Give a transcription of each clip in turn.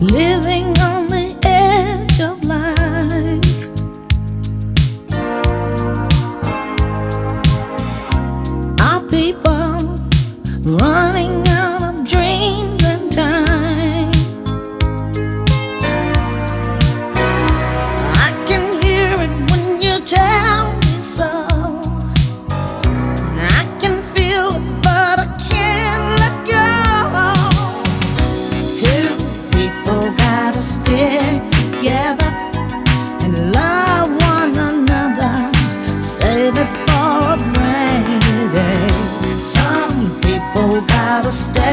living on never stay.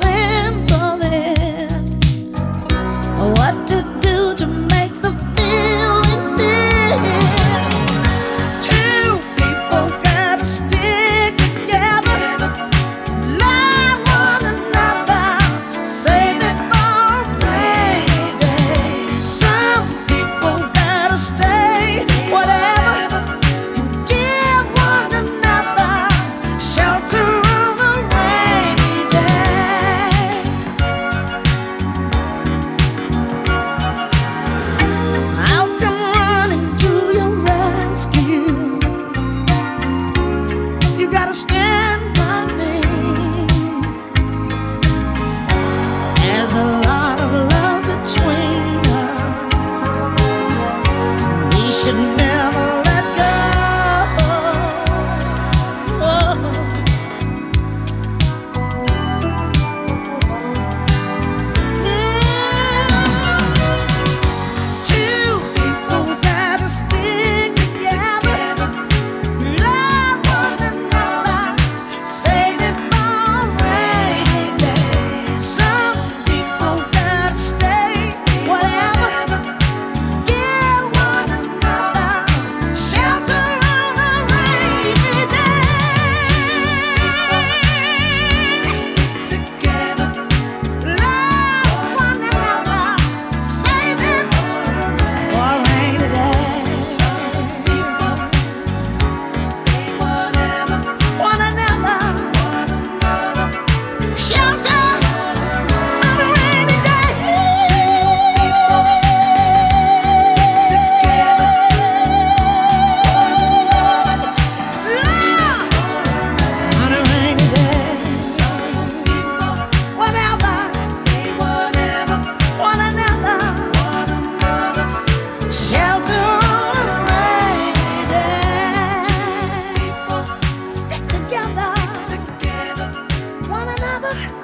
sense 아!